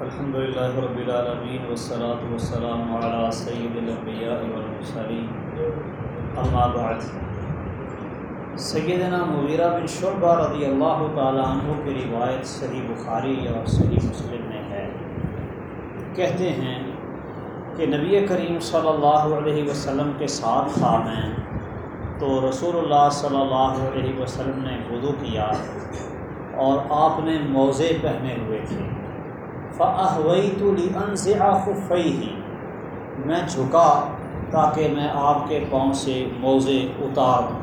الحمد للہ رب العالمین والصلاة والسلام علی سید الانبیاء والمرسلین. اما بعد، سیدنا مغیرہ بن شعبہ رضی اللہ تعالیٰ عنہ کی روایت صحیح بخاری اور صحیح مسلم میں ہے۔ کہتے ہیں کہ نبی کریم صلی اللہ علیہ وسلم کے ساتھ تھا میں تو رسول اللہ صلی اللہ علیہ وسلم نے وضو کیا اور آپ نے موزے پہنے ہوئے تھے۔ فوئی تو خفئی ہی میں جھکا تاکہ میں آپ کے پاؤں سے موزے اتار دوں۔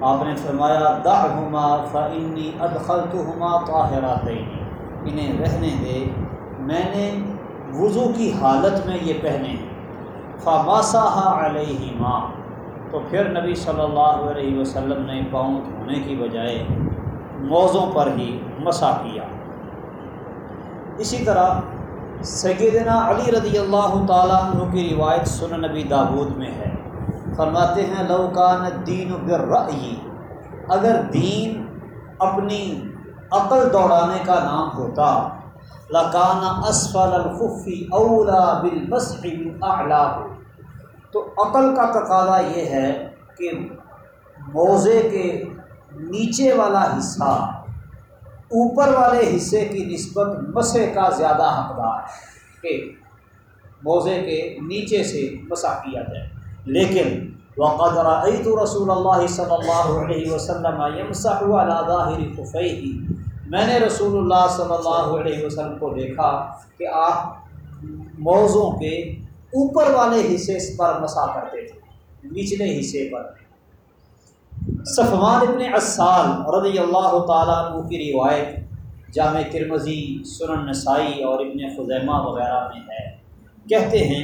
آپ نے فرمایا دا ہما فنی ادخل تو ہما انہیں رہنے دے۔ میں نے وضو کی حالت میں یہ پہنے۔ فماسا علیہ ماں تو پھر نبی صلی اللہ علیہ وسلم نے پاؤں دھونے کی بجائے موزوں پر ہی مسا کیا۔ اسی طرح سیدنا علی رضی اللہ تعالیٰ عنہ کی روایت سن نبی داود میں ہے۔ فرماتے ہیں لوکان دین برئی اگر دین اپنی عقل دوڑانے کا نام ہوتا، لکان اسفل الخفی اولا بالمسح اعلیٰ تو عقل کا تقاضا یہ ہے کہ موزے کے نیچے والا حصہ اوپر والے حصے کی نسبت مسے کا زیادہ حقدار ہے کہ موزے کے نیچے سے مسا کیا جائے۔ لیکن وقت تو رسول اللہ صلی اللہ علیہ وسلم ہی میں نے رسول اللہ صلی اللہ علیہ وسلم کو دیکھا کہ آپ موضوع کے اوپر والے حصے پر مسا کرتے تھے، نچلے حصے پر۔ صفوان ابن اسال رضی اللہ تعالیٰ عنہ کی روایت جامع ترمزی سنن نسائی اور ابن خزیمہ وغیرہ میں ہے۔ کہتے ہیں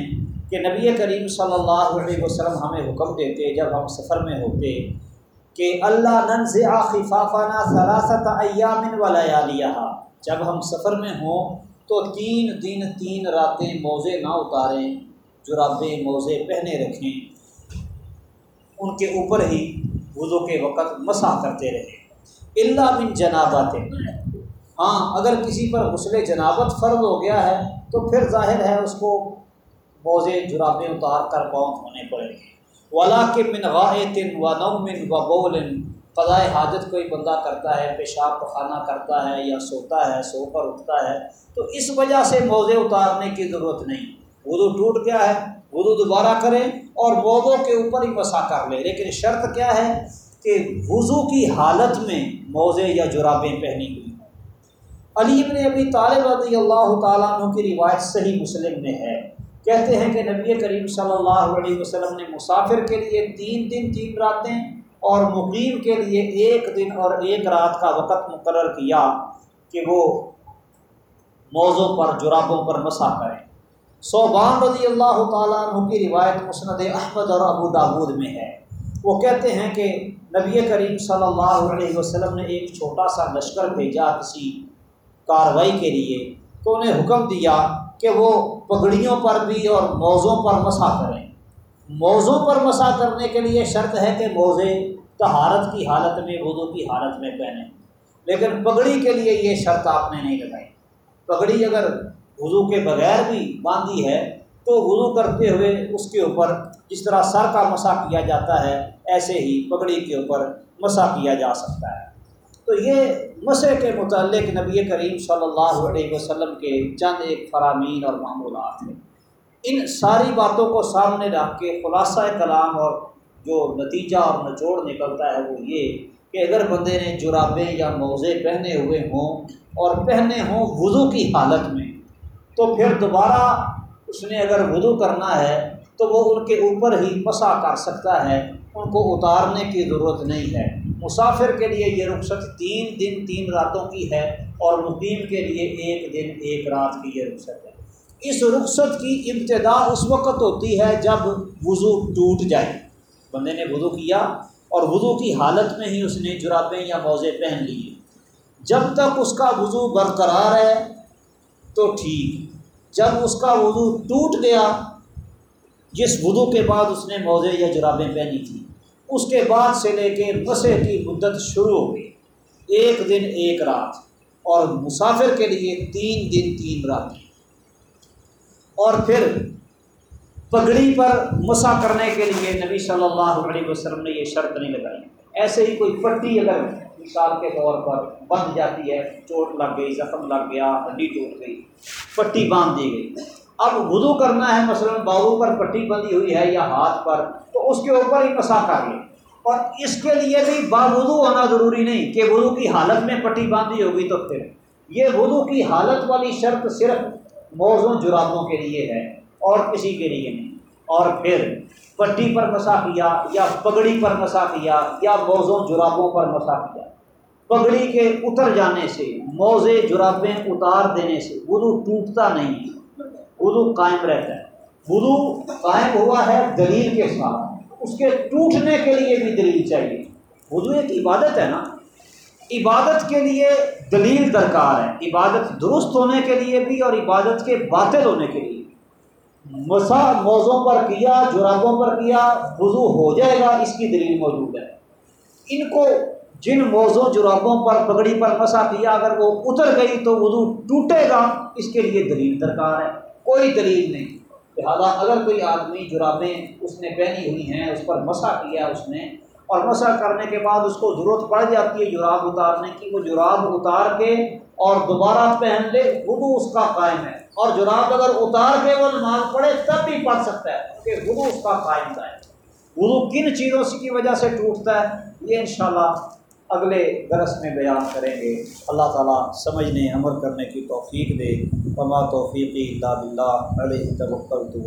کہ نبی کریم صلی اللہ علیہ وسلم ہمیں حکم دیتے جب ہم سفر میں ہوتے کہ اللہ ننز آخفافانہ سراست ایامن ولیالیہ جب ہم سفر میں ہوں تو تین دن تین راتیں موزے نہ اتاریں جرابیں موزے پہنے رکھیں۔ ان کے اوپر ہی وضو کے وقت مسا کرتے رہے۔ اللہ بن جنابت ہاں اگر کسی پر غسل جنابت فرض ہو گیا ہے، تو پھر ظاہر ہے اس کو موزے جرابیں اتار کر پاؤں دھونے پڑیں گے۔ ولا کے من غائطن و نومن و بول قضائے حاجت کوئی بندہ کرتا ہے، پیشاب پخانہ کرتا ہے یا سوتا ہے، سو کر اٹھتا ہے، تو اس وجہ سے موزے اتارنے کی ضرورت نہیں۔ وضو ٹوٹ گیا ہے، وضو دوبارہ کریں اور موضوع کے اوپر ہی مسا کر لیں۔ لیکن شرط کیا ہے کہ وضو کی حالت میں موزے یا جرابیں پہنی ہوئی علی ابن ابی طالب رضی اللہ تعالیٰ عنہ کی روایت صحیح مسلم میں ہے۔ کہتے ہیں کہ نبی کریم صلی اللہ علیہ وسلم نے مسافر کے لیے تین دن، تین راتیں اور مقیم کے لیے ایک دن اور ایک رات کا وقت مقرر کیا کہ وہ موضوع پر، جرابوں پر مسا کریں۔ صوبان رضی اللہ تعالیٰ عنہ کی روایت مسند احمد اور ابو داود میں ہے۔ وہ کہتے ہیں کہ نبی کریم صلی اللہ علیہ وسلم نے ایک چھوٹا سا لشکر بھیجا کسی کاروائی کے لیے۔ تو انہیں حکم دیا کہ وہ پگڑیوں پر بھی اور موزوں پر مسا کریں۔ موزوں پر مسا کرنے کے لیے شرط ہے کہ موزے تہارت کی حالت میں، وضو کی حالت میں پہنیں۔ لیکن پگڑی کے لیے یہ شرط آپ نے نہیں لگائی۔ پگڑی اگر وضو کے بغیر بھی باندھی ہے، تو وضو کرتے ہوئے اس کے اوپر جس طرح سر کا مسا کیا جاتا ہے، ایسے ہی پگڑی کے اوپر مسا کیا جا سکتا ہے۔ تو یہ مسے کے متعلق نبی کریم صلی اللہ علیہ وسلم کے چند ایک فرامین اور معمولات ہیں۔ ان ساری باتوں کو سامنے رکھ کے خلاصہ کلام اور جو نتیجہ اور نچوڑ نکلتا ہے وہ یہ کہ اگر بندے نے جرابیں یا موزے پہنے ہوئے ہوں اور پہنے ہوں وضو کی حالت میں تو پھر دوبارہ اس نے اگر وضو کرنا ہے تو وہ ان کے اوپر ہی مسا کر سکتا ہے، ان کو اتارنے کی ضرورت نہیں ہے۔ مسافر کے لیے یہ رخصت تین دن تین راتوں کی ہے اور مقیم کے لیے ایک دن ایک رات کی یہ رخصت ہے۔ اس رخصت کی ابتدا اس وقت ہوتی ہے جب وضو ٹوٹ جائے۔ بندے نے وضو کیا اور وضو کی حالت میں ہی اس نے جرابیں یا موزے پہن لیے۔ جب تک اس کا وضو برقرار ہے تو ٹھیک۔ جب اس کا وضو ٹوٹ گیا، جس وضو کے بعد اس نے موزے یا جرابیں پہنی تھیں، اس کے بعد سے لے کے مسے کی مدت شروع ہو گئی۔ ایک دن، ایک رات۔ اور مسافر کے لیے تین دن، تین رات۔ اور پھر پگڑی پر مسا کرنے کے لیے نبی صلی اللہ علیہ وسلم نے یہ شرط نہیں لگائی۔ ایسے ہی کوئی پٹی اگر مثال کے طور پر بندھ جاتی ہے، چوٹ لگ گئی، زخم لگ گیا، ہڈی ٹوٹ گئی، پٹی باندھ دی گئی۔ اب وضو کرنا ہے، مثلا باؤ پر پٹی بندھی ہوئی ہے یا ہاتھ پر، تو اس کے اوپر ہی مسا کر لیں اور اس کے لیے بھی باوضو ہونا ضروری نہیں کہ وضو کی حالت میں پٹی باندھی ہوگی تو پھر۔ یہ وضو کی حالت والی شرط صرف موزوں، جرابوں کے لیے ہے اور کسی کے لیے نہیں۔ اور پھر پٹی پر مسا کیا یا پگڑی پر مسا کیا یا موزوں جرابوں پر مسا کیا۔ پگڑی کے اتر جانے سے، موزے جرابیں اتار دینے سے وضو ٹوٹتا نہیں۔ وضو قائم رہتا ہے۔ وضو قائم ہوا ہے دلیل کے ساتھ۔ اس کے ٹوٹنے کے لیے بھی دلیل چاہیے۔ وضو ایک عبادت ہے نا۔ عبادت کے لیے دلیل درکار ہے۔ عبادت درست ہونے کے لیے بھی اور عبادت کے باطل ہونے کے لیے مسا، موزوں پر کیا، جرابوں پر کیا، وضو ہو جائے گا، اس کی دلیل موجود ہے۔ ان کو جن موزوں، جرابوں پر، پگڑی پر مسا کیا، اگر وہ اتر گئی تو وضو ٹوٹے گا، اس کے لیے دلیل درکار ہے۔ کوئی دلیل نہیں۔ لہٰذا اگر کوئی آدمی جرابیں اس نے پہنی ہوئی ہیں، اس پر مسا کیا، اس نے اور مسا کرنے کے بعد اس کو ضرورت پڑ جاتی ہے جراب اتارنے کی، وہ جراب اتار کے اور دوبارہ پہن لے، وضو اس کا قائم ہے۔ اور جراب اگر اتار کے وہ نماز پڑھے، تب بھی پڑھ سکتا ہے کیونکہ وضو اس کا قائم ہے وضو کن چیزوں کی وجہ سے ٹوٹتا ہے؟ یہ انشاءاللہ اگلے درس میں بیان کریں گے۔ اللہ تعالیٰ سمجھنے، عمل کرنے کی توفیق دے۔ وما توفیقی اللہ بلّہ علیہ توکل تو